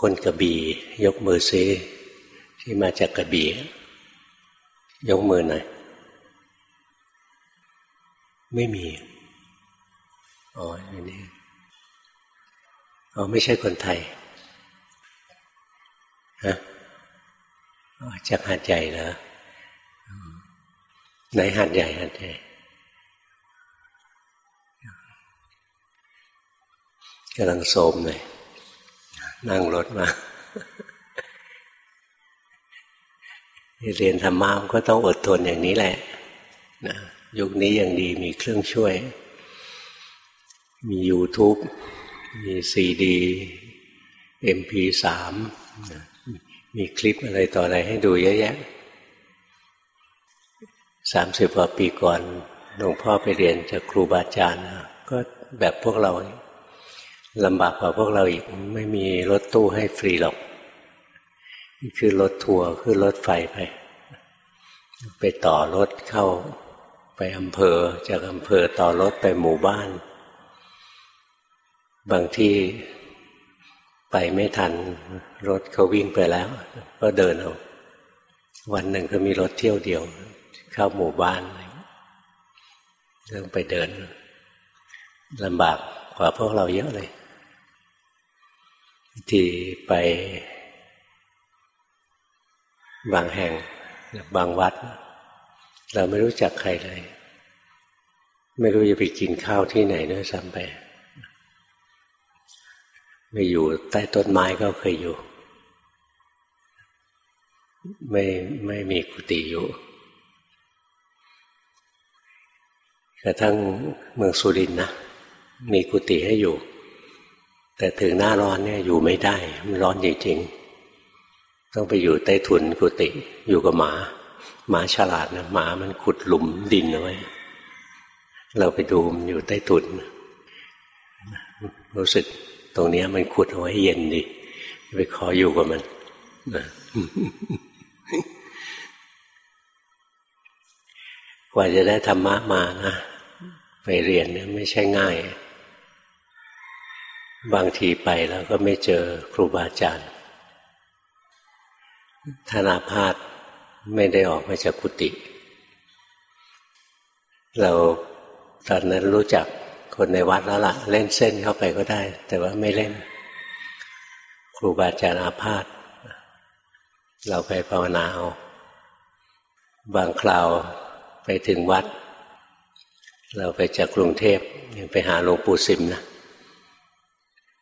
คนกระบี่ยกมือซิที่มาจากกระบี่ยกมือหน่อยไม่มีอ๋ออันนี้อ๋อไม่ใช่คนไทยฮะจากหาดใหญ่เหรอไหนหาดใหญ่หาดใหญ่กำลังโสมเลย นั่งรถมาเรียนธรรมะก็ต้องอดทนอย่างนี้แหละนะยุคนี้ยังดีมีเครื่องช่วย มี YouTube มีซีดีเอ็มพีสามมีคลิปอะไรต่ออะไรให้ดูเยอะแยะสามสิบกว่าปีก่อนหลวงพ่อไปเรียนจากครูบาอาจารย์ ก็แบบพวกเรา ลำบากกว่าพวกเราอีกไม่มีรถตู้ให้ฟรีหรอกคือรถทัวร์คือรถไฟไป ไปต่อรถเข้าไปอำเภอ จากอำเภอต่อรถไปหมู่บ้าน บางที่ไปไม่ทัน รถเขาวิ่งไปแล้ว ก็เดินเอาวันหนึ่งก็มีรถเที่ยวเดียว เข้าหมู่บ้านเรื่องไปเดินลำบากกว่าพวกเราเยอะเลย ที่ไปบางแห่ง บางวัด เราไม่รู้จักใครเลย ไม่รู้จะไปกินข้าวที่ไหนด้วยซ้ำไปไม่อยู่ใต้ต้นไม้ก็เคยอยู่ ไม่ไม่มีกุฏิอยู่กระทั่งเมืองสุรินนะมีกุฏิให้อยู่ แต่ถึงหน้าร้อนเนี่ยอยู่ไม่ได้ มันร้อนจริงๆ ต้องไปอยู่ใต้ถุนกุฏิอยู่กับหมา หมาฉลาดนะหมามันขุดหลุมดินเอาไว้เราไปดูมันอยู่ใต้ถุน รู้สึกตรงนี้มันขุดเอาไว้เย็นดีไปขออยู่กับมันนะกว่าจะได้ธรรมะมานะไปเรียนเนี่ยไม่ใช่ง่าย บางทีไปแล้วก็ไม่เจอครูบาอาจารย์ธนาพาธไม่ได้ออกมาจากกุฏิเราตอนนั้นรู้จักคนในวัดแล้วละ่ะ เล่นเส้นเข้าไปก็ได้ แต่ว่าไม่เล่น ครูบาอาจารย์อาพาธเราไปภาวนาเอาบางคราวไปถึงวัด เราไปจากกรุงเทพยังไปหาหลวงปู่สิมนะ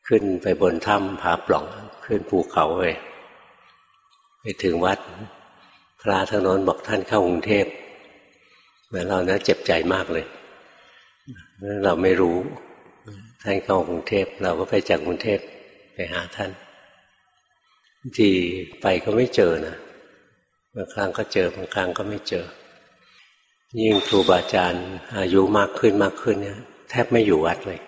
ขึ้นไปบนถ้ำผาปล่องขึ้นภูเขาไปไปถึงวัด พระทางนนบอกท่านเข้ากรุงเทพเหมือนเรานะเจ็บใจมากเลยเราไม่รู้ ท่านเข้ากรุงเทพเราก็ไปจากกรุงเทพไปหาท่านที่ไปก็ไม่เจอนะบางครั้งก็เจอบางครั้งก็ไม่เจอ ยิ่งครูบาอาจารย์อายุมากขึ้นมากขึ้นเนี่ยแทบไม่อยู่วัดเลย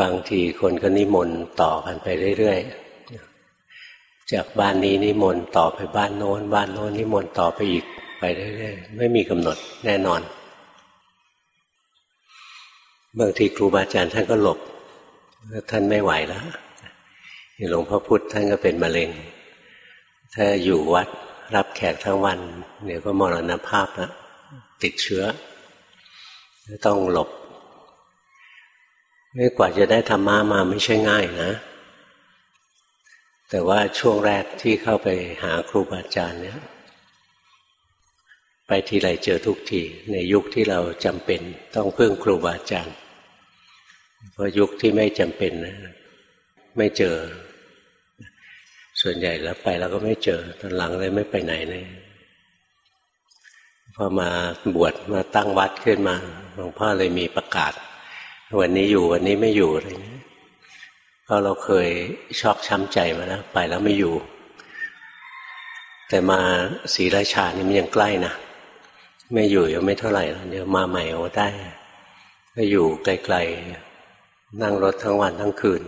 บางทีคนก็นิมนต์ต่อกันไปเรื่อยๆ จากบ้านนี้นิมนต์ต่อไปบ้านโน้น บ้านโน้นนิมนต์ต่อไปอีกไปเรื่อยๆ ไม่มีกำหนดแน่นอน บางทีครูบาอาจารย์ท่านก็หลบ ท่านไม่ไหวแล้วหลวงพ่อพุธท่านก็เป็นมะเร็ง ถ้าอยู่วัดรับแขกทั้งวัน เดี๋ยวก็มรณภาพแล้วติดเชื้อ ต้องหลบ ไม่กว่าจะได้ธรรมะมาไม่ใช่ง่ายนะ แต่ว่าช่วงแรกที่เข้าไปหาครูบาอาจารย์เนี่ย ไปทีไรเจอทุกที ในยุคที่เราจำเป็นต้องพึ่งครูบาอาจารย์เพราะยุคที่ไม่จำเป็นนะไม่เจอ ส่วนใหญ่แล้วไปแล้วก็ไม่เจอ ตอนหลังเลยไม่ไปไหนเลยพอมาบวชมาตั้งวัดขึ้นมาหลวงพ่อเลยมีประกาศ วันนี้อยู่วันนี้ไม่อยู่อะไรเงี้ยเพราะเราเคยชอกช้ำใจมาแล้วไปแล้วไม่อยู่ แต่มาศรีราชานี่มันยังใกล้นะไม่อยู่ยังไม่เท่าไหร่เดี๋ยวมาใหม่เอาได้ก็อยู่ไกลๆนั่งรถทั้งวันทั้งคืน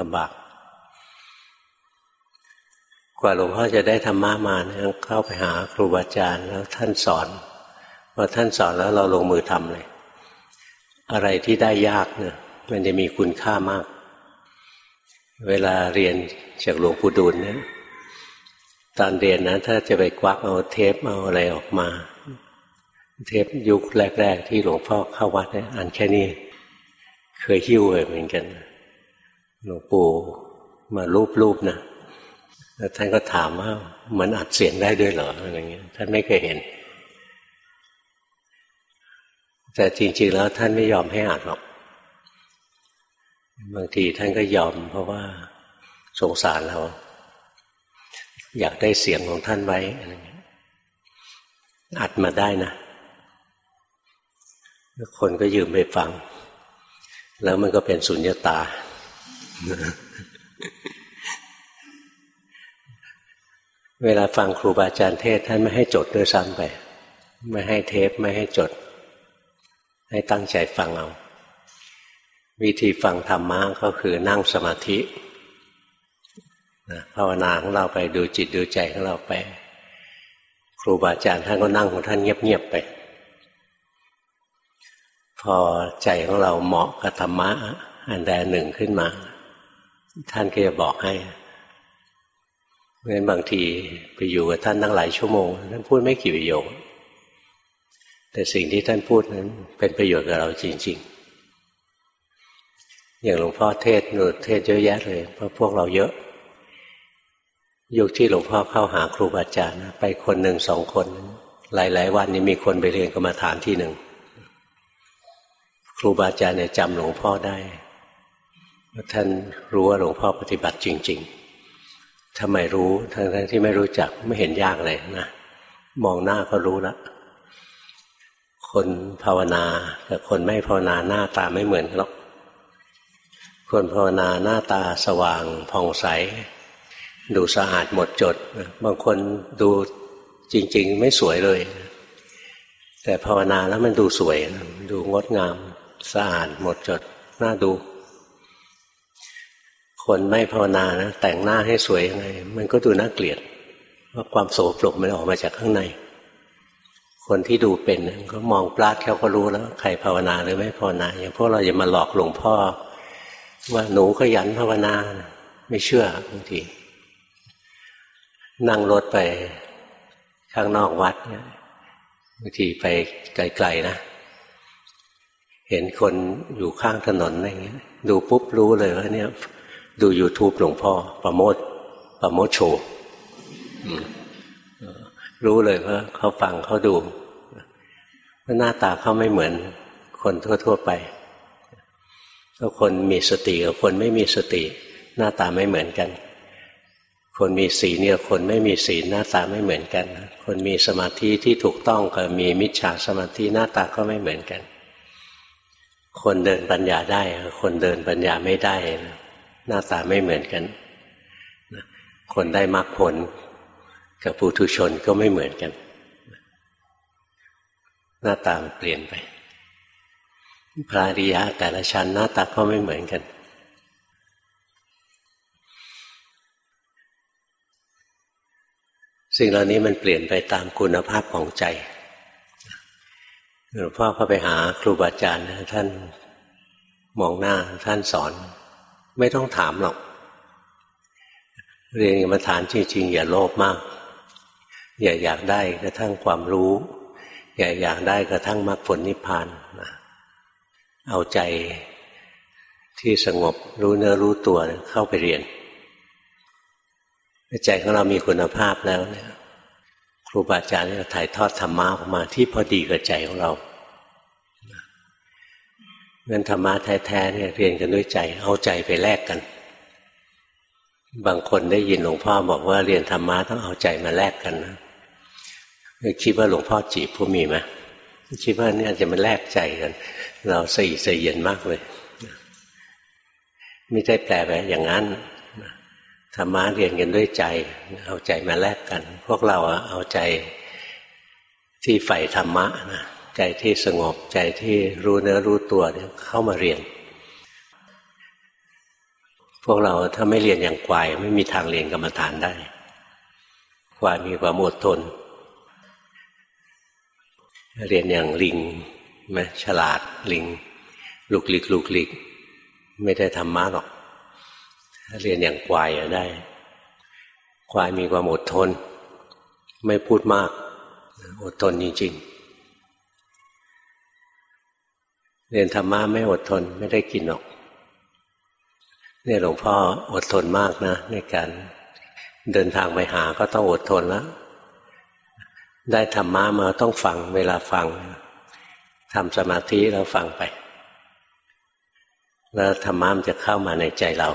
ลำบากกว่าหลวงพ่อจะได้ธรรมะมาเนี่ยเข้าไปหาครูบาอาจารย์แล้วท่านสอนพอท่านสอนแล้วเราลงมือทำเลย อะไรที่ได้ยากเนี่ยมันจะมีคุณค่ามาก เวลาเรียนจากหลวงปู่ดูลเนี่ยตอนเรียนนะถ้าจะไปควักเอาเทปเอาอะไรออกมา เทปยุคแรก ๆ ที่หลวงพ่อเข้าวัดเนี่ยอันแค่นี้ เคยหิ้วเลยเหมือนกัน หลวงปู่มารูปๆนะแล้วท่านก็ถามว่ามันอัดเสียงได้ด้วยเหรออะไรเงี้ยท่านไม่เคยเห็น แต่จริง ๆ แล้วท่านไม่ยอมให้อัดหรอก บางทีท่านก็ยอม เพราะว่าสงสารเรา อยากได้เสียงของท่านไว้อะไรเงี้ยอัดมาได้นะคนก็ยืมไปฟัง แล้วมันก็เป็นสุญญตา เวลาฟังครูบาอาจารย์เทศ ท่านไม่ให้จดด้วยซ้ำไป ไม่ให้เทปไม่ให้จด ให้ตั้งใจฟังเอา วิธีฟังธรรมะก็คือนั่งสมาธิภาวนาของเราไปดูจิตดูใจของเราไป ครูบาอาจารย์ท่านก็นั่งของท่านเงียบๆไป พอใจของเราเหมาะกับธรรมะอันใดหนึ่งขึ้นมา ท่านก็จะบอกให้เพราะฉะนั้นบางทีไปอยู่กับท่านตั้งหลายชั่วโมงท่านพูดไม่กี่ประโยค แต่สิ่งที่ท่านพูดนั้น เป็นประโยชน์กับเราจริง ๆ อย่างหลวงพ่อเทศหนุเทศเยอะแยะเลยเพราะพวกเราเยอะ ยุคที่หลวงพ่อเข้าหาครูบาอาจารย์ไปคนหนึ่งสองคน หลาย ๆ วันนี้มีคนไปเรียนกรรมฐานที่หนึ่งครูบาอาจารย์เนี่ยจำหลวงพ่อได้ท่านรู้ว่าหลวงพ่อปฏิบัติจริง ๆทำไมรู้ทั้งๆที่ไม่รู้จักไม่เห็นยากเลยนะมองหน้าก็รู้แล้ว คนภาวนากับคนไม่ภาวนาหน้าตาไม่เหมือนหรอก คนภาวนาหน้าตาสว่างผ่องใส ดูสะอาดหมดจด บางคนดูจริง ๆ ไม่สวยเลย แต่ภาวนาแล้วมันดูสวย ดูงดงามสะอาดหมดจดน่าดู คนไม่ภาวนานะแต่งหน้าให้สวยยังไง มันก็ดูน่าเกลียดเพราะความโสโครกมันออกมาจากข้างใน คนที่ดูเป็นก็มองปลาดเขาก็รู้แล้ว ใครภาวนาหรือไม่ภาวนาอย่างพวกเราอย่ามาหลอกหลวงพ่อ ว่าหนูขยันภาวนา ไม่เชื่อบางทีนั่งรถไปข้างนอกวัดบางทีไปไกลๆนะ เห็นคนอยู่ข้างถนนอะไรเงี้ย ดูปุ๊บรู้เลยว่าเนี่ย ดู YouTube หลวงพ่อ ประโมทประโมทโชว์ รู้เลยว่าเขาฟังเขาดูว่าหน้าตาเขาไม่เหมือนคนทั่ว ๆไปถ้าคนมีสติกับคนไม่มีสติ หน้าตาไม่เหมือนกัน คนมีศีลเนี่ยคนไม่มีศีลหน้าตาไม่เหมือนกัน คนมีสมาธิที่ถูกต้องกับมีมิจฉาสมาธิหน้าตาก็ไม่เหมือนกัน คนเดินปัญญาได้ คนเดินปัญญาไม่ได้ หน้าตาไม่เหมือนกัน คนได้มรรคผล กับปุถุชนก็ไม่เหมือนกัน หน้าตาเปลี่ยนไป พระอริยะแต่ละชั้นหน้าตาก็ไม่เหมือนกัน สิ่งเหล่านี้มันเปลี่ยนไปตามคุณภาพของใจหลวงพ่อเข้าไปหาครูบาอาจารย์ท่านมองหน้าท่านสอน ไม่ต้องถามหรอก เรียนกรรมฐานจริงๆอย่าโลภมาก อย่าอยากได้กระทั่งความรู้ อย่าอยากได้กระทั่งมรรคผลนิพพานนะเอาใจที่สงบรู้เนื้อรู้ตัวเข้าไปเรียนใจของเรามีคุณภาพแล้วเนี่ยครูบาอาจารย์จะถ่ายทอดธรรมะออกมาที่พอดีกับใจของเราเงินธรรมะแท้ๆเนี่ยเรียนกันด้วยใจ เอาใจไปแลกกัน บางคนได้ยินหลวงพ่อบอกว่าเรียนธรรมะต้องเอาใจมาแลกกันนะ คิดว่าหลวงพ่อจีบผู้มีไหมคิดว่าเนี่ยจะมาแลกใจกัน เราใส่ใส่เย็นมากเลย ไม่ได้แปลไปอย่างนั้นธรรมะเรียนกันด้วยใจ เอาใจมาแลกกัน พวกเราเอาใจที่ใฝ่ธรรมะนะใจที่สงบใจที่รู้เนื้อรู้ตัวเนี่ยเข้ามาเรียน พวกเราถ้าไม่เรียนอย่างควาย ไม่มีทางเรียนกรรมฐานได้ ควายมีความอดทน เรียนอย่างลิงไหมฉลาดลิงลุกลิกลุกลิก ไม่ได้ธรรมะหรอก ถ้าเรียนอย่างควายได้ ควายมีความอดทน ไม่พูดมาก อดทนจริงๆ เรียนธรรมะไม่อดทนไม่ได้กินหรอก เนี่ยหลวงพ่ออดทนมากนะ ในการเดินทางไปหาก็ต้องอดทนแล้ว ได้ธรรมะมาต้องฟังเวลาฟังทำสมาธิแล้วฟังไป แล้วธรรมะมันจะเข้ามาในใจเรา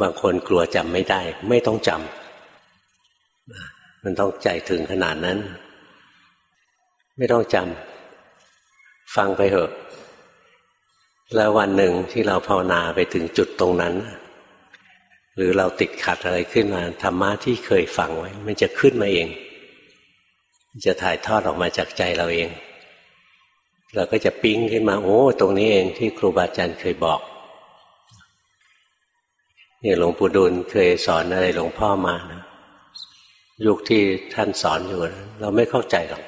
บางคนกลัวจำไม่ได้ ไม่ต้องจำมันต้องใจถึงขนาดนั้น ไม่ต้องจำฟังไปเถอะ แล้ววันหนึ่งที่เราภาวนาไปถึงจุดตรงนั้น หรือเราติดขัดอะไรขึ้นมาธรรมะที่เคยฟังไว้ มันจะขึ้นมาเอง จะถ่ายทอดออกมาจากใจเราเอง เราก็จะปิ๊งขึ้นมา โอ้ ตรงนี้เองที่ครูบาอาจารย์เคยบอกนี่หลวงปู่ดูลเคยสอนอะไรหลวงพ่อมานะยุคที่ท่านสอนอยู่เราไม่เข้าใจหรอก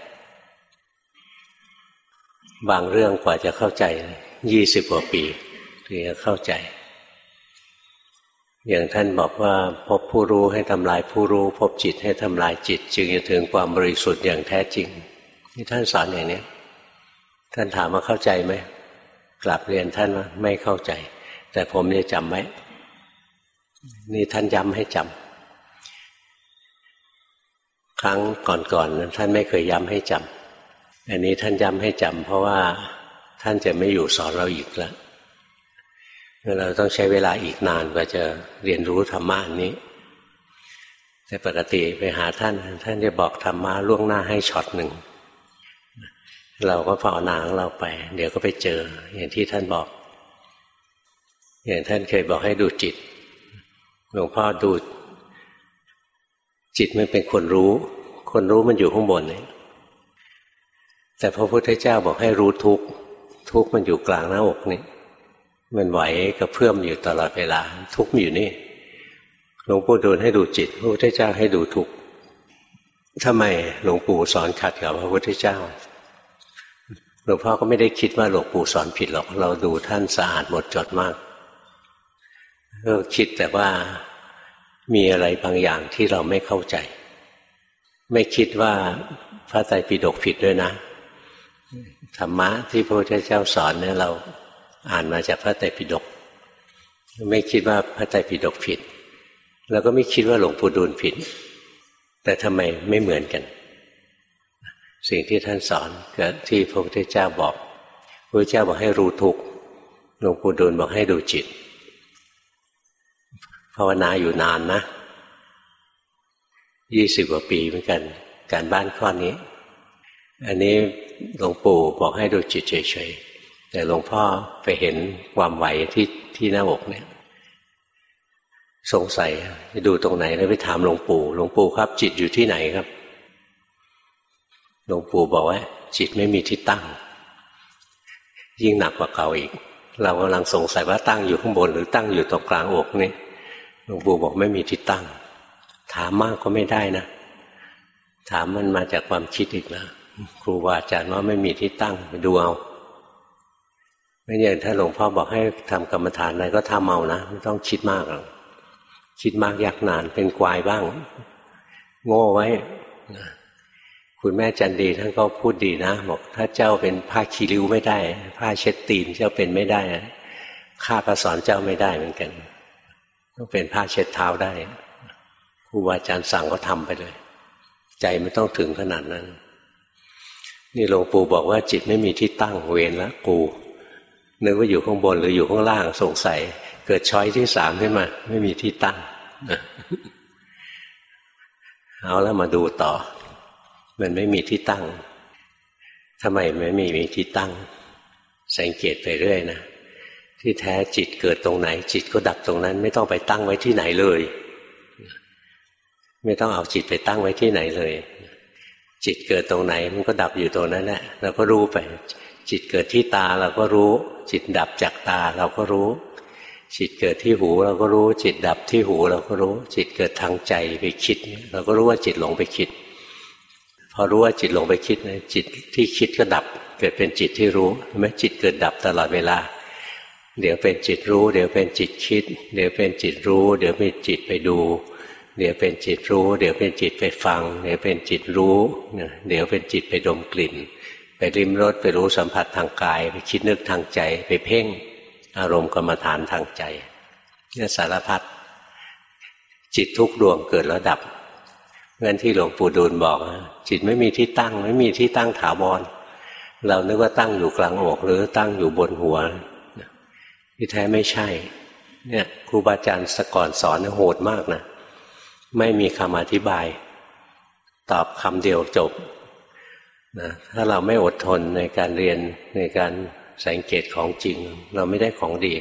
บางเรื่องกว่าจะเข้าใจยี่สิบกว่าปีถึงจะเข้าใจ อย่างท่านบอกว่าพบผู้รู้ให้ทำลายผู้รู้ พบจิตให้ทำลายจิต จึงจะถึงความบริสุทธิ์อย่างแท้จริง ที่ท่านสอนอย่างนี้ท่านถามว่าเข้าใจไหมกลับเรียนท่านว่าไม่เข้าใจ แต่ผมจะจำไว้นี่ท่านย้ำให้จำครั้งก่อนๆนั้นท่านไม่เคยย้ำให้จำอันนี้ท่านย้ำให้จำเพราะว่าท่านจะไม่อยู่สอนเราอีกแล้ว เราต้องใช้เวลาอีกนานกว่าจะเรียนรู้ธรรมะนี้ แต่ปกติไปหาท่าน ท่านจะบอกธรรมะล่วงหน้าให้ช็อตหนึ่ง เราก็ภาวนาของเราไป เดี๋ยวก็ไปเจอ อย่างที่ท่านบอก อย่างท่านเคยบอกให้ดูจิต หลวงพ่อดูจิตมันเป็นคนรู้ คนรู้มันอยู่ข้างบนนี่แต่พระพุทธเจ้าบอกให้รู้ทุกทุกมันอยู่กลางหน้าอกนี่ มันไหวกระเพื่อมอยู่ตลอดเวลา ทุกข์อยู่นี่หลวงปู่ดูลให้ดูจิตพระพุทธเจ้าให้ดูทุกข์ทำไมหลวงปู่สอนขัดกับพระพุทธเจ้าหลวงพ่อก็ไม่ได้คิดว่าหลวงปู่สอนผิดหรอกเราดูท่านสะอาดหมดจดมากก็คิดแต่ว่ามีอะไรบางอย่างที่เราไม่เข้าใจ ไม่คิดว่าพระไตรปิฎกผิดด้วยนะธรรมะที่พระพุทธเจ้าสอนเนี่ยเรา อ่านมาจากพระไตรปิฎกไม่คิดว่าพระไตรปิฎกผิด แล้วก็ไม่คิดว่าหลวงปู่ดูลผิด แต่ทำไมไม่เหมือนกัน สิ่งที่ท่านสอนกับที่พระพุทธเจ้าบอกพระพุทธเจ้าบอกให้รู้ทุกหลวงปู่ดูลบอกให้ดูจิต ภาวนาอยู่นานนะยี่สิบกว่าปีเหมือนกัน การบ้านข้อนี้ อันนี้หลวงปู่บอกให้ดูจิตเฉยๆ แต่หลวงพ่อไปเห็นความไหวที่ที่หน้าอกเนี่ย สงสัยจะดูตรงไหนแล้วไปถามหลวงปู่หลวงปู่ครับ จิตอยู่ที่ไหนครับหลวงปู่บอกว่า จิตไม่มีที่ตั้ง ยิ่งหนักกว่าเก่าอีก เรากำลังสงสัยว่าตั้งอยู่ข้างบน หรือตั้งอยู่ตรงกลางอกนี่หลวงปู่บอกไม่มีที่ตั้ง ถามมากก็ไม่ได้นะ ถามมันมาจากความคิดอีกแล้วครูบาอาจารย์ว่าไม่มีที่ตั้งไปดูเอา ไม่อย่างถ้าหลวงพ่อบอกให้ทำกรรมฐานอะไรก็ทำเอานะไม่ต้องคิดมากหรอกคิดมากยากนานเป็นควายบ้าง โง่ไว้คุณแม่จันดีท่านก็พูดดีนะบอกถ้าเจ้าเป็นผ้าคีริ้วไม่ได้ ผ้าเช็ดตีนเจ้าเป็นไม่ได้ข้าก็สอนเจ้าไม่ได้เหมือนกันต้องเป็นผ้าเช็ดเท้าได้ครูบาอาจารย์สั่งก็ทำไปเลย ใจไม่ต้องถึงขนาดนั้น นี่หลวงปู่บอกว่าจิตไม่มีที่ตั้งเวรล้วกู นึกว่าอยู่ข้างบนหรืออยู่ข้างล่างสงสัย เกิดช้อยที่สามขึ้นมา ไม่มีที่ตั้งเอาแล้วมาดูต่อ มันไม่มีที่ตั้งทำไมไม่มีมีที่ตั้ง สังเกตไปเรื่อยนะที่แท้จิตเกิดตรงไหน จิตก็ดับตรงนั้น ไม่ต้องไปตั้งไว้ที่ไหนเลย ไม่ต้องเอาจิตไปตั้งไว้ที่ไหนเลย จิตเกิดตรงไหน มันก็ดับอยู่ตรงนั้นแหละเราก็รู้ไป จิตเกิดที่ตาเราก็รู้ จิตดับจากตาเราก็รู้ จิตเกิดที่หูเราก็รู้ จิตดับที่หูเราก็รู้ จิตเกิดทางใจไปคิด เราก็รู้ว่าจิตหลงไปคิด พอรู้ว่าจิตหลงไปคิดนะจิตที่คิดก็ดับ เกิดเป็นจิตที่รู้ใช่ไหมจิตเกิดดับตลอดเวลา เดี๋ยวเป็นจิตรู้ เดี๋ยวเป็นจิตคิด เดี๋ยวเป็นจิตรู้ เดี๋ยวเป็นจิตไปดูเดี๋ยวเป็นจิตรู้ เดี๋ยวเป็นจิตไปฟัง เดี๋ยวเป็นจิตรู้ เดี๋ยวเป็นจิตไปดมกลิ่น ไปริมรสไปรู้สัมผัสทางกาย ไปคิดนึกทางใจ ไปเพ่งอารมณ์กรรมฐานทางใจเนี่ยสารพัดจิตทุกดวงเกิดแล้วดับเงื่อนที่หลวงปู่ดูลบอก จิตไม่มีที่ตั้ง ไม่มีที่ตั้งถาวรเรานึกว่าตั้งอยู่กลางอกหรือตั้งอยู่บนหัวที่แท้ไม่ใช่ เนี่ยครูบาอาจารย์สก่อนสอนโหดมากนะไม่มีคำอธิบาย ตอบคำเดียวจบ นะถ้าเราไม่อดทนในการเรียนในการสังเกตของจริง เราไม่ได้ของดี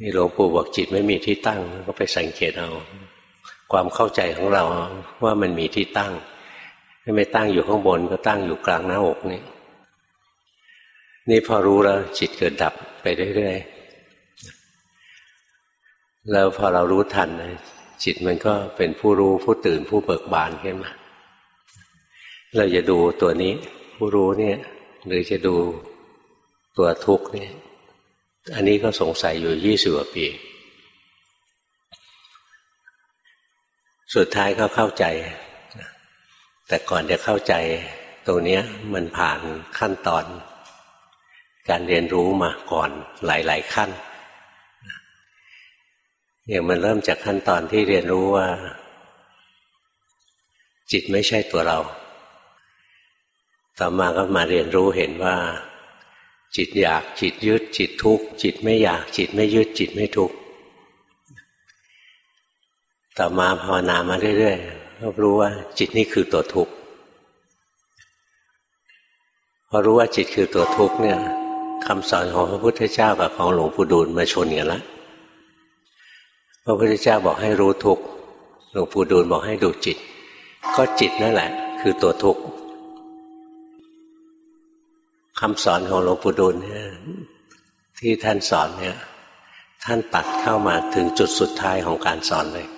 นี่หลวงปู่บอกจิตไม่มีที่ตั้งก็ไปสังเกตเอา ความเข้าใจของเราว่ามันมีที่ตั้งไม่ตั้งอยู่ข้างบนก็ตั้งอยู่กลางหน้าอกนี่นี่พอรู้แล้วจิตเกิดดับไปเรื่อยๆแล้วพอเรารู้ทันจิตมันก็เป็นผู้รู้ผู้ตื่นผู้เบิกบานขึ้นมา เราจะดูตัวนี้ ผู้รู้เนี่ย หรือจะดูตัวทุกข์เนี่ย อันนี้ก็สงสัยอยู่ยี่สิบกว่าปี สุดท้ายก็เข้าใจ แต่ก่อนจะเข้าใจตรงนี้มันผ่านขั้นตอน การเรียนรู้มาก่อนหลาย ๆ ขั้นอย่างมันเริ่มจากขั้นตอนที่เรียนรู้ว่า จิตไม่ใช่ตัวเรา ต่อมาก็มาเรียนรู้เห็นว่า จิตอยากจิตยึดจิตทุกข์จิตไม่อยาก จิตไม่ยึดจิตไม่ทุกข์ต่อมาภาวนามาเรื่อยๆก็รู้ว่า จิตนี่คือตัวทุกข์พอรู้ว่าจิตคือตัวทุกข์เนี่ยคำสอนของพระพุทธเจ้ากับของหลวงปู่ดูลมาชนกันแล้วพระพุทธเจ้าบอกให้รู้ทุกข์หลวงปู่ดูลบอกให้ดูจิต ก็จิตนั่นแหละ คือตัวทุกข์ คำสอนของหลวงปู่ดูลเนี่ยที่ท่านสอนเนี่ย ท่านตัดเข้ามาถึงจุดสุดท้ายของการสอนเลย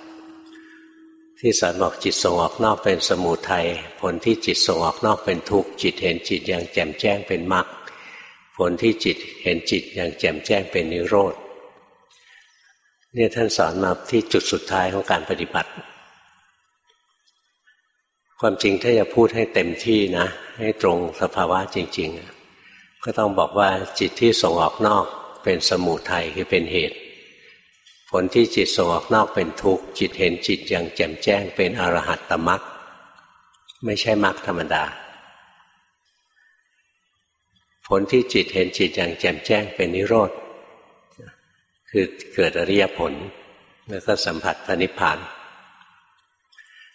ที่สอนบอกจิตส่งออกนอกเป็นสมุทัยผลที่จิตส่งออกนอกเป็นทุกข์จิตเห็นจิตอย่างแจ่มแจ้งเป็นมรรคผลที่จิตเห็นจิตอย่างแจ่มแจ้งเป็นนิโรธเนี่ยท่านสอนมาที่จุดสุดท้ายของการปฏิบัติ ความจริงถ้าจะพูดให้เต็มที่นะ ให้ตรงสภาวะจริง ๆ ก็ต้องบอกว่าจิตที่ส่งออกนอกเป็นสมุทัยคือเป็นเหตุ ผลที่จิตส่งออกนอกเป็นทุกข์จิตเห็นจิตอย่างแจ่มแจ้งเป็นอรหัตตมรรคไม่ใช่มรรคธรรมดา ผลที่จิตเห็นจิตอย่างแจ่มแจ้งเป็นนิโรธ คือเกิดอริยผลแล้วก็สัมผัสพระนิพพาน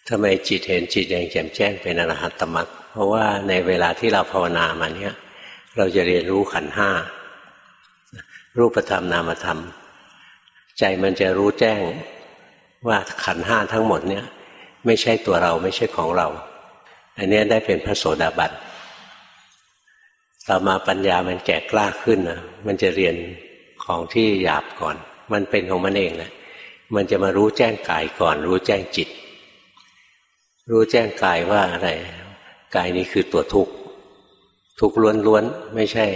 ทำไมจิตเห็นจิตอย่างแจ่มแจ้งเป็นอรหัตตมรรคเพราะว่าในเวลาที่เราภาวนามาเนี้ย เราจะเรียนรู้ขันห้ารูปธรรมนามธรรม ใจมันจะรู้แจ้งว่าขันห้าทั้งหมดเนี่ย ไม่ใช่ตัวเราไม่ใช่ของเรา อันนี้ได้เป็นพระโสดาบันต่อมาปัญญามันแก่กล้าขึ้นนะมันจะเรียนของที่หยาบก่อน มันเป็นของมันเองแหละมันจะมารู้แจ้งกายก่อน รู้แจ้งจิต รู้แจ้งกายว่าอะไรกายนี้คือตัวทุกข์ ทุกข์ล้วนๆไม่ใช่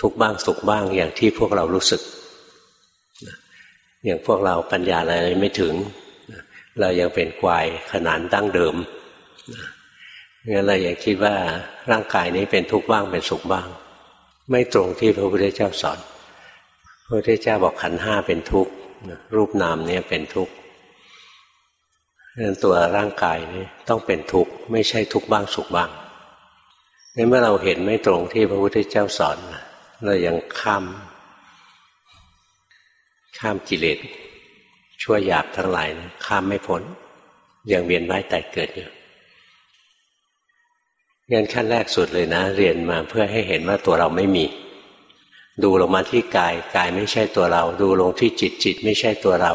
ทุกข์บ้างสุขบ้างอย่างที่พวกเรารู้สึก อย่างพวกเราปัญญาอะไรไม่ถึง เรายังเป็นควายขนานดั้งเดิมงั้นเราอยังคิดว่าร่างกายนี้เป็นทุกข์บ้างเป็นสุขบ้าง ไม่ตรงที่พระพุทธเจ้าสอน พระพุทธเจ้าบอกขันห้าเป็นทุกข์รูปนามนี้เป็นทุกข์นั้นตัวร่างกายนี้ต้องเป็นทุกข์ไม่ใช่ทุกข์บ้างสุขบ้าง นี่เมื่อเราเห็นไม่ตรงที่พระพุทธเจ้าสอน เรายังข้าม ข้ามกิเลสชั่วหยาบทั้งหลายนะข้ามไม่พ้นยังเวียนว่ายตายเกิดอยู่งั้นขั้นแรกสุดเลยนะ เรียนมาเพื่อให้เห็นว่าตัวเราไม่มี ดูลงมาที่กายกายไม่ใช่ตัวเรา ดูลงที่จิตจิตไม่ใช่ตัวเรา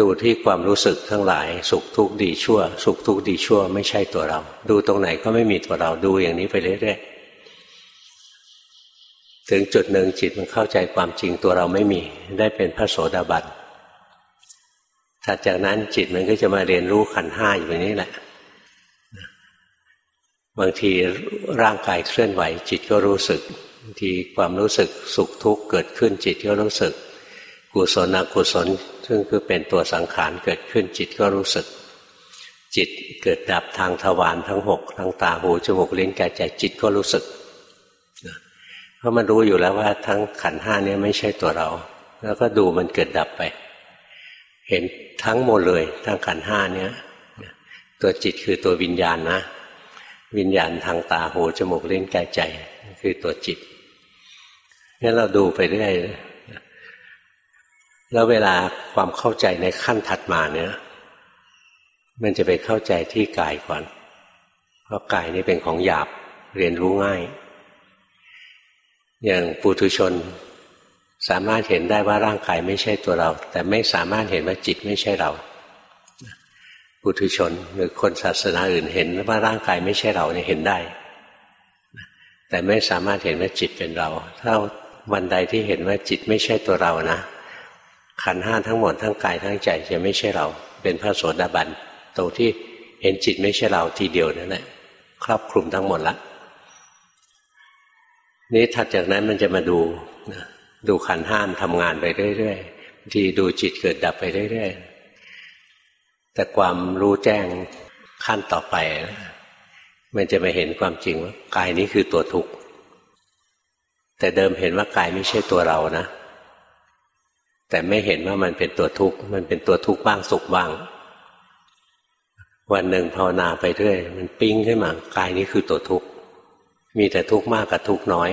ดูที่ความรู้สึกทั้งหลาย สุขทุกข์ดีชั่ว สุขทุกข์ดีชั่ว ไม่ใช่ตัวเรา ดูตรงไหนก็ไม่มีตัวเราดูอย่างนี้ไปเรื่อยๆถึงจุดหนึ่งจิตมันเข้าใจความจริงตัวเราไม่มี ได้เป็นพระโสดาบันถัดจากนั้นจิตมันก็จะมาเรียนรู้ขันห้าอยู่นี้แหละ บางทีร่างกายเคลื่อนไหว จิตก็รู้สึกบางทีความรู้สึกสุขทุกข์เกิดขึ้นจิตก็รู้สึก กุศลอกุศล ซึ่งคือเป็นตัวสังขารเกิดขึ้นจิตก็รู้สึก จิตเกิดดับทางทวารทั้งหกทางตาหูจมูกลิ้นกายใจจิตก็รู้สึกเพราะมันรู้อยู่แล้วว่าทั้งขันห้านี้ไม่ใช่ตัวเรา แล้วก็ดูมันเกิดดับไป เห็นทั้งหมดเลยทั้งขันห้านี้ตัวจิตคือตัววิญญาณนะ วิญญาณทางตาหูจมูกลิ้นกายใจ คือตัวจิตงั้นเราดูไปเรื่อย แล้วเวลาความเข้าใจในขั้นถัดมาเนี่ย มันจะไปเข้าใจที่กายก่อน เพราะกายนี่เป็นของหยาบเรียนรู้ง่าย อย่างปุถุชน สามารถเห็นได้ว่าร่างกายไม่ใช่ตัวเรา แต่ไม่สามารถเห็นว่าจิตไม่ใช่เราปุถุชนหรือคนศาสนาอื่นเห็นว่าร่างกายไม่ใช่เราเนี่ยเห็นได้ แต่ไม่สามารถเห็นว่าจิตเป็นเรา ถ้าวันใดที่เห็นว่าจิตไม่ใช่ตัวเรานะ ขันห้าทั้งหมดทั้งกายทั้งใจจะไม่ใช่เรา เป็นพระโสดาบันตรงที่เห็นจิตไม่ใช่เราทีเดียวนั่นแหละครอบคลุมทั้งหมดละนี้ถัดจากนั้นมันจะมาดูดูขันห้ามทำงานไปเรื่อยๆทีดูจิตเกิดดับไปเรื่อยๆแต่ความรู้แจ้งขั้นต่อไปมันจะมาเห็นความจริงว่ากายนี้คือตัวทุกข์แต่เดิมเห็นว่ากายไม่ใช่ตัวเรานะ แต่ไม่เห็นว่ามันเป็นตัวทุกข์ มันเป็นตัวทุกข์บ้างสุขบ้าง วันหนึ่งภาวนาไปเรื่อยมันปิ้งขึ้นมากายนี้คือตัวทุกข์ มีแต่ทุกข์มากกับทุกข์น้อย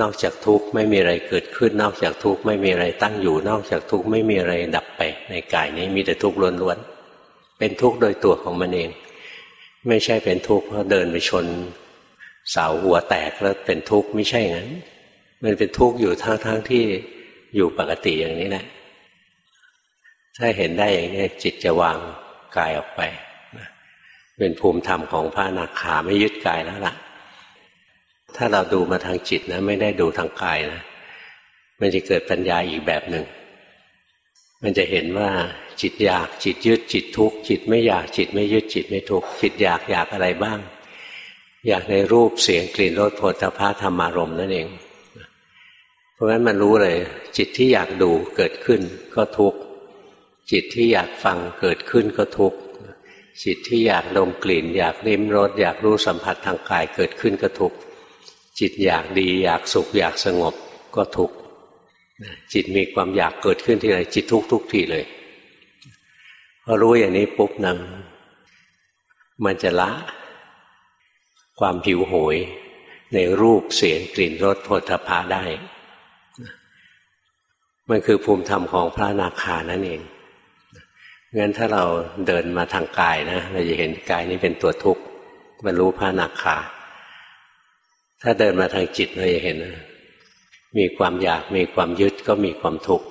นอกจากทุกข์ไม่มีอะไรเกิดขึ้น นอกจากทุกข์ไม่มีอะไรตั้งอยู่ นอกจากทุกข์ไม่มีอะไรดับไป ในกายนี้มีแต่ทุกข์ล้วนๆ เป็นทุกข์โดยตัวของมันเอง ไม่ใช่เป็นทุกข์เพราะเดินไปชนเสาหัวแตกแล้วเป็นทุกข์ไม่ใช่งั้น มันเป็นทุกข์อยู่ทั้งๆทที่ อยู่ปกติอย่างนี้แหละถ้าเห็นได้อย่างนี้จิตจะวางกายออกไปเป็นภูมิธรรมของพระนาคาไม่ยึดกายแล้วล่ะ ถ้าเราดูมาทางจิตนะ ไม่ได้ดูทางกายนะ มันจะเกิดปัญญาอีกแบบหนึ่ง มันจะเห็นว่าจิตอยากจิตยึดจิตทุกข์จิตไม่อยากจิตไม่ยึดจิตไม่ทุกข์จิตอยากอยากอะไรบ้าง อยากในรูปเสียงกลิ่นรสผลพาธรรมารมนั่นเอง ราะฉะนั้นมันรู้เลย จิตที่อยากดูเกิดขึ้นก็ทุกข์จิตที่อยากฟังเกิดขึ้นก็ทุกข์จิตที่อยากดมกลิ่น อยากลิ้มรสอยากรู้สัมผัสทางกายเกิดขึ้นก็ทุกข์จิตอยากดีอยากสุขอยากสงบก็ทุกข์จิตมีความอยากเกิดขึ้นที่ไหนจิตทุกทุกทีเลยพอรู้อย่างนี้ปุ๊บนังมันจะละ ความหิวโหยในรูปเสียงกลิ่นรสโผฏฐาได้ มันคือภูมิธรรมของพระนาคานั่นเองงั้นถ้าเราเดินมาทางกายนะเราจะเห็นกายนี้เป็นตัวทุกข์บรรลุพระนาคา ถ้าเดินมาทางจิตเราจะเห็น มีความอยากมีความยึดก็มีความทุกข์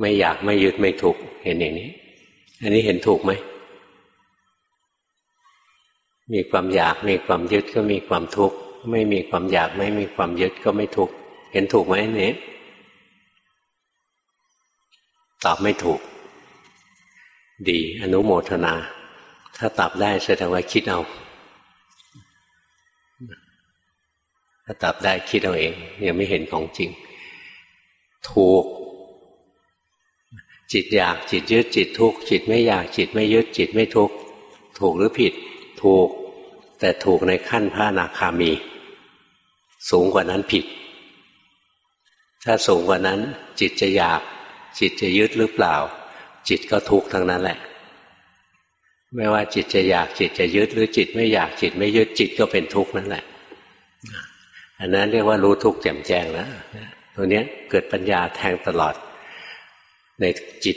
ไม่อยากไม่ยึดไม่ทุกข์เห็นอย่างนี้ อันนี้เห็นถูกไหมมีความอยากมีความยึดก็มีความทุกข์ไม่มีความอยากไม่มีความยึดก็ไม่ทุกข์เห็นถูกไหมเนี้ ตอบไม่ถูก ดี อนุโมทนา ถ้าตอบได้แสดงว่าคิดเอา ถ้าตอบได้คิดเอาเอง ยังไม่เห็นของจริง ถูก จิตอยากจิตยึดจิตทุกข์จิตไม่อยากจิตไม่ยึดจิตไม่ทุกข์ถูกหรือผิด ถูก แต่ถูกในขั้นพระนาคามี สูงกว่านั้นผิด ถ้าสูงกว่านั้นจิตจะอยาก จิตจะยึดหรือเปล่า จิตก็ทุกข์ทั้งนั้นแหละ ไม่ว่าจิตจะอยากจิตจะยึดหรือจิตไม่อยากจิตไม่ยึดจิตก็เป็นทุกข์นั่นแหละ อันนั้นเรียกว่ารู้ทุกข์แจ่มแจ้งแล้วตัวนี้เกิดปัญญาแทงตลอด ในจิต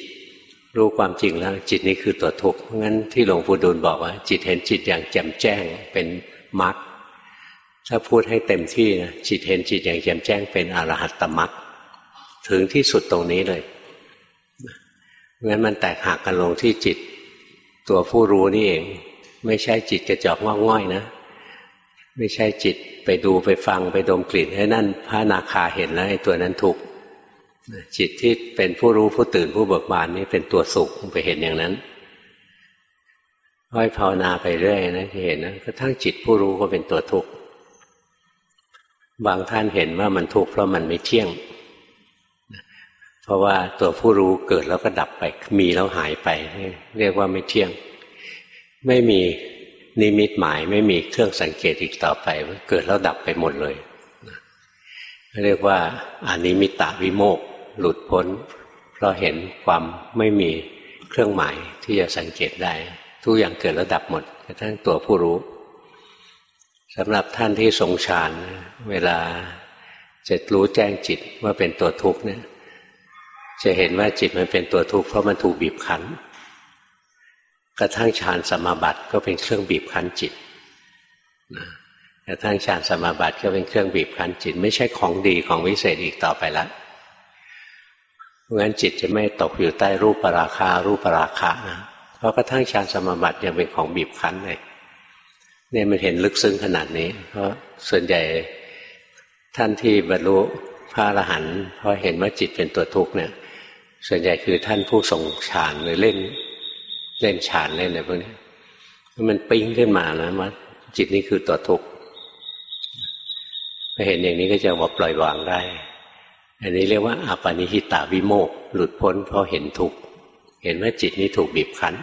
รู้ความจริงแล้ว จิตนี้คือตัวทุกข์เพราะงั้นที่หลวงปู่ดูลบอกว่า จิตเห็นจิตอย่างแจ่มแจ้งเป็นมรรคถ้าพูดให้เต็มที่นะจิตเห็นจิตอย่างแจ่มแจ้งเป็นอรหัตตมรรคถึงที่สุดตรงนี้เลย งั้นมันแตกหักกันลงที่จิต ตัวผู้รู้นี่เอง ไม่ใช่จิตกระจอกงอกง่อยนะ ไม่ใช่จิตไปดูไปฟังไปดมกลิ่นให้นั่นพระนาคาเห็นแล้วไอ้ตัวนั้นถูกจิตที่เป็นผู้รู้ผู้ตื่นผู้เบิกบานนี่เป็นตัวสุขไปเห็นอย่างนั้นค่อยภาวนาไปเรื่อยนะจะเห็นนะกระทั่งจิตผู้รู้ก็เป็นตัวทุกข์บางท่านเห็นว่ามันทุกข์เพราะมันไม่เที่ยง เพราะว่าตัวผู้รู้เกิดแล้วก็ดับไป มีแล้วหายไป เรียกว่าไม่เที่ยง ไม่มีนิมิตหมาย ไม่มีเครื่องสังเกตอีกต่อไปเกิดแล้วดับไปหมดเลย เรียกว่าอานิมิตาวิโมกหลุดพ้น เพราะเห็นความไม่มีเครื่องหมายที่จะสังเกตได้ ทุกอย่างเกิดแล้วดับหมดกระทั่งตัวผู้รู้สำหรับท่านที่ทรงฌานเวลาจะรู้แจ้งจิตว่าเป็นตัวทุกข์เนี่ย จะเห็นว่าจิตมันเป็นตัวทุกข์เพราะมันถูกบีบคั้น กระทั่งฌานสมาบัติก็เป็นเครื่องบีบคั้นจิตนะกระทั่งฌานสมาบัติก็เป็นเครื่องบีบคั้นจิต ไม่ใช่ของดีของวิเศษอีกต่อไปล้วเพราะงั้นจิตจะไม่ตกอยู่ใต้รูปปราคารูปปราคะนะเพราะกระทั่งฌานสมาบัติยังเป็นของบีบคั้นเลยเนี่ยมันเห็นลึกซึ้งขนาดนี้ เพราะส่วนใหญ่ท่านที่บรรลุพระอรหันต์พอเห็นว่าจิตเป็นตัวทุกข์เนี่ย ส่วนใหญ่คือท่านผู้ทรงฌานหรือเล่น เล่นฌานเล่นอะไรพวกนี้มันปิ้งขึ้นมานะว่าจิตนี้คือตัวทุกข์พอเห็นอย่างนี้ก็จะว่าปล่อยวางได้ อันนี้เรียกว่าอาปานิหิตาวิโมกหลุดพ้นเพราะเห็นทุกข์เห็นว่าจิตนี้ถูกบีบคั้น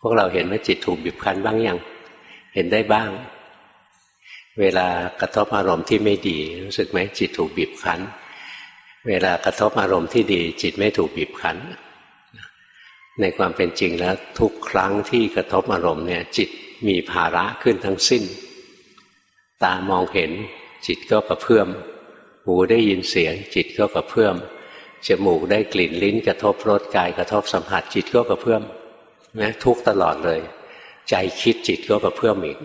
พวกเราเห็นว่าจิตถูกบีบคั้นบ้างยังเห็นได้บ้าง เวลากระทบอารมณ์ที่ไม่ดีรู้สึกไหมจิตถูกบีบคั้น เวลากระทบอารมณ์ที่ดี จิตไม่ถูกบีบคั้น ในความเป็นจริงแล้ว ทุกครั้งที่กระทบอารมณ์เนี่ย จิตมีภาระขึ้นทั้งสิ้น ตามองเห็น จิตก็กระเพื่อม หูได้ยินเสียง จิตก็กระเพื่อมจมูกได้กลิ่นลิ้น กระทบรสกายกระทบสัมผัสจิตก็กระเพื่อมนะทุกตลอดเลย ใจคิดจิตก็กระเพื่อมอีก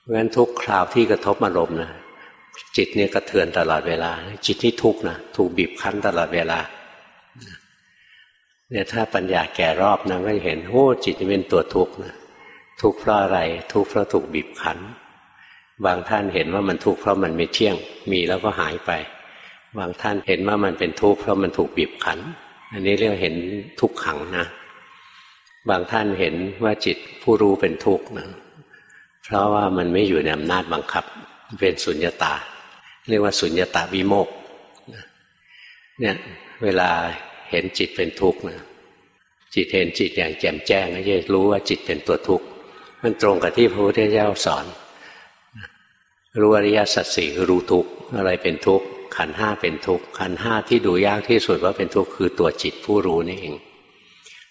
เพราะฉะนั้นทุกคราวที่กระทบอารมณ์นะ จิตเนี่ยกระเทือนตลอดเวลา จิตที่ทุกข์นะถูกบีบคั้นตลอดเวลาเนี่ยถ้าปัญญาแก่รอบนะก็จะเห็นโอ้จิตเป็นตัวทุกข์นะทุกข์เพราะอะไร ทุกข์เพราะถูกบีบคั้น บางท่านเห็นว่ามันทุกข์เพราะมันไม่เที่ยง มีแล้วก็หายไป บางท่านเห็นว่ามันเป็นทุกข์เพราะมันถูกบีบคั้น อันนี้เรียกเห็นทุกขังนะ บางท่านเห็นว่าจิตผู้รู้เป็นทุกข์นะเพราะว่ามันไม่อยู่ในอำนาจบังคับ เป็นสุญญตา เรียกว่าสุญญตาวิโมกเนี่ยเวลาเห็นจิตเป็นทุกข์นะจิตเห็นจิตอย่างแจ่มแจ้งก็จะรู้ว่าจิตเป็นตัวทุกข์มันตรงกับที่พระพุทธเจ้าสอน รู้อริยสัจสี่รู้ทุกข์อะไรเป็นทุกข์ขันห้าเป็นทุกข์ขันห้าที่ดูยากที่สุดว่าเป็นทุกข์คือตัวจิตผู้รู้นี่เอง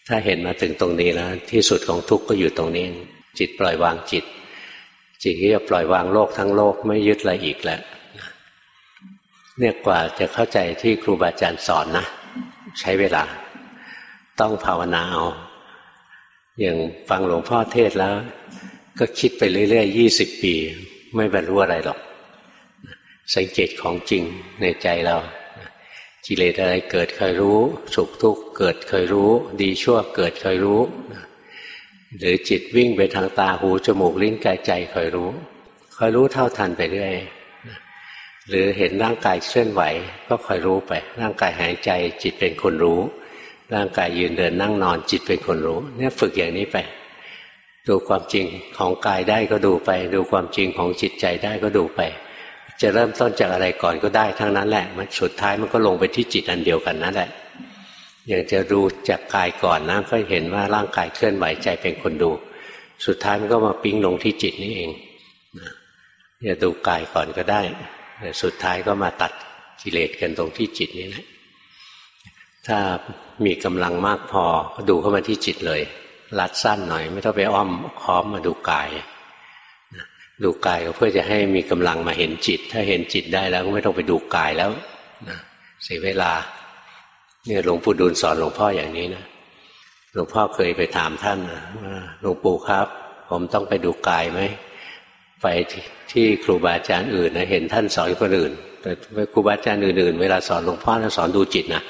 ถ้าเห็นมาถึงตรงนี้แล้วที่สุดของทุกข์ก็อยู่ตรงนี้ จิตปล่อยวางจิต จิตที่จะปล่อยวางโลกทั้งโลกไม่ยึดอะไรอีกแล้วเนี่ยกว่าจะเข้าใจที่ครูบาอาจารย์สอนนะใช้เวลา ต้องภาวนาเอาอย่างฟังหลวงพ่อเทศแล้ว ก็คิดไปเรื่อยๆยี่สิบปี ไม่บรรลุอะไรหรอก สังเกตของจริงในใจเรากิเลสอะไรเกิดเคยรู้ สุขทุกข์เกิดเคยรู้ ดีชั่วเกิดเคยรู้ หรือจิตวิ่งไปทางตาหูจมูกลิ้นกายใจเคยรู้คอยรู้เท่าทันไปเรื่อยหรือเห็นร่างกายเคลื่อนไหว ก็คอยรู้ไป ร่างกายหายใจ จิตเป็นคนรู้ ร่างกายยืนเดินนั่งนอน จิตเป็นคนรู้ เนี่ยฝึกอย่างนี้ไป ดูความจริงของกายได้ก็ดูไป ดูความจริงของจิตใจได้ก็ดูไป จะเริ่มต้นจากอะไรก่อนก็ได้ทั้งนั้นแหละ มันสุดท้ายมันก็ลงไปที่จิตอันเดียวกันนั่นแหละ อย่างจะดูจากกายก่อนนะก็เห็นว่าร่างกายเคลื่อนไหวใจเป็นคนดู สุดท้ายมันก็มาปิ้งลงที่จิตนี่เองจะดูกายก่อนก็ได้แต่สุดท้ายก็มาตัดกิเลสกันตรงที่จิตนี่แหละถ้ามีกำลังมากพอก็ดูเข้ามาที่จิตเลย รัดสั้นหน่อย ไม่ต้องไปอ้อมค้อมมาดูกายดูกายก็เพื่อจะให้มีกำลังมาเห็นจิต ถ้าเห็นจิตได้แล้วก็ไม่ต้องไปดูกายแล้วนะเสียเวลา เนี่ยหลวงปู่ดูลสอนหลวงพ่ออย่างนี้นะหลวงพ่อเคยไปถามท่านนะหลวงปู่ครับ ผมต้องไปดูกายไหมไปที่ครูบาอาจารย์อื่นนะเห็นท่านสอนคนอื่น แต่ครูบาอาจารย์อื่นๆ เวลาสอนหลวงพ่อท่านสอนดูจิตนะ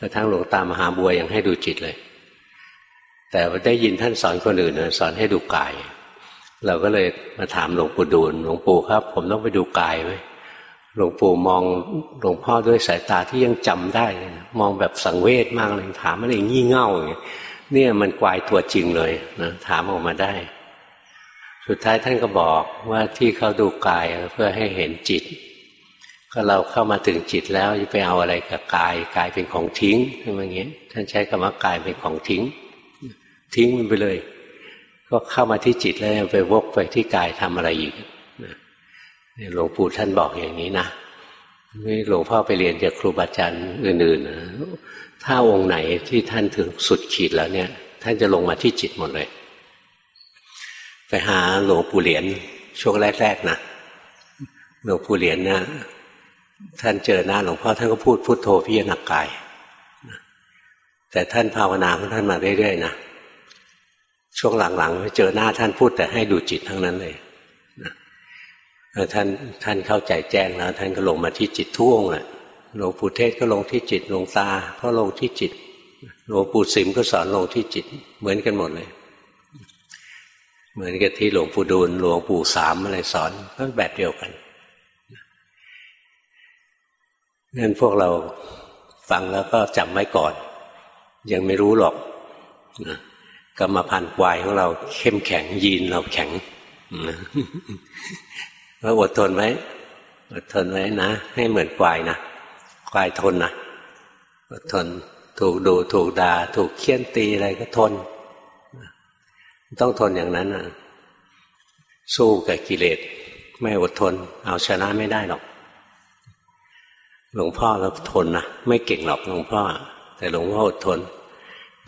กระทั่งหลวงตามหาบัวยังให้ดูจิตเลย แต่ได้ยินท่านสอนคนอื่นนะสอนให้ดูกาย เราก็เลยมาถามหลวงปู่ดูลหลวงปู่ครับ ผมต้องไปดูกายไหม หลวงปู่มองหลวงพ่อด้วยสายตาที่ยังจำได้ มองแบบสังเวชมากเลยถามอะไรงี่เง่าอย่างเงี้ยเนี่ยมันกวายตัวจริงเลยนะถามออกมาได้ สุดท้ายท่านก็บอกว่าที่เขาดูกายเพื่อให้เห็นจิต ก็เราเข้ามาถึงจิตแล้วจะไปเอาอะไรกับกายกายเป็นของทิ้งอย่างเงี้ยท่านใช้คำว่ากายเป็นของทิ้ง ทิ้งมันไปเลย ก็เข้ามาที่จิตแล้วไปวกไปที่กายทำอะไรอีก หลวงปู่ท่านบอกอย่างนี้นะนี่หลวงพ่อไปเรียนจากครูบาอาจารย์อื่นๆนะถ้าองค์ไหนที่ท่านถึงสุดขีดแล้วเนี่ย ท่านจะลงมาที่จิตหมดเลย ไปหาหลวงปู่เหรียญช่วงแรกๆนะหลวงปู่เหรียญเนะท่านเจอหน้าหลวงพ่อท่านก็พูดพุทโธพิจารณากายแต่ท่านภาวนาของท่านมาเรื่อยๆนะช่วงหลังๆเจอหน้าท่านพูดแต่ให้ดูจิตทั้งนั้นเลย ท่านท่านเข้าใจแจ้งแล้วท่านก็ลงมาที่จิตทุ่งแหละหลวงปู่เทศก็ลงที่จิตหลวงตาก็ลงที่จิตหลวงปู่สิมก็สอนลงที่จิต เหมือนกันหมดเลย เหมือนกับที่หลวงปู่ดูลหลวงปู่สามอะไรสอนก็แบบเดียวกันนั่นพวกเราฟังแล้วก็จำไว้ก่อน ยังไม่รู้หรอกกรรมพันธุ์วายของเราเข้มแข็งยีนเราแข็ง ก็อดทนไว้อดทนไว้นะ ให้เหมือนควายนะควายทนนะอดทนถูกดูถูกด่าถูกเคี่ยนตีอะไรก็ทน ต้องทนอย่างนั้นนะสู้กับกิเลสไม่อดทน เอาชนะไม่ได้หรอก หลวงพ่อเราทนนะไม่เก่งหรอกหลวงพ่อ แต่หลวงพ่ออดทน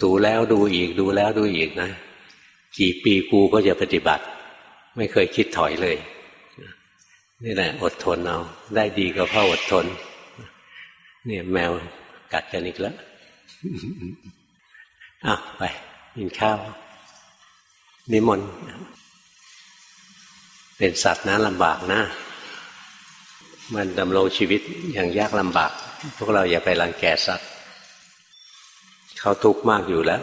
ดูแล้วดูอีกดูแล้วดูอีกนะ กี่ปีกูก็จะปฏิบัติ ไม่เคยคิดถอยเลย นี่แหละอดทนเอาได้ดีก็เพราะอดทน เนี่ยแมวกัดกันอีกแล้วอะไปกินข้าว นิมนต์เป็นสัตว์นะลำบากนะ มันดำรงชีวิตอย่างยากลำบาก พวกเราอย่าไปรังแกสัตว์ เขาทุกข์มากอยู่แล้ว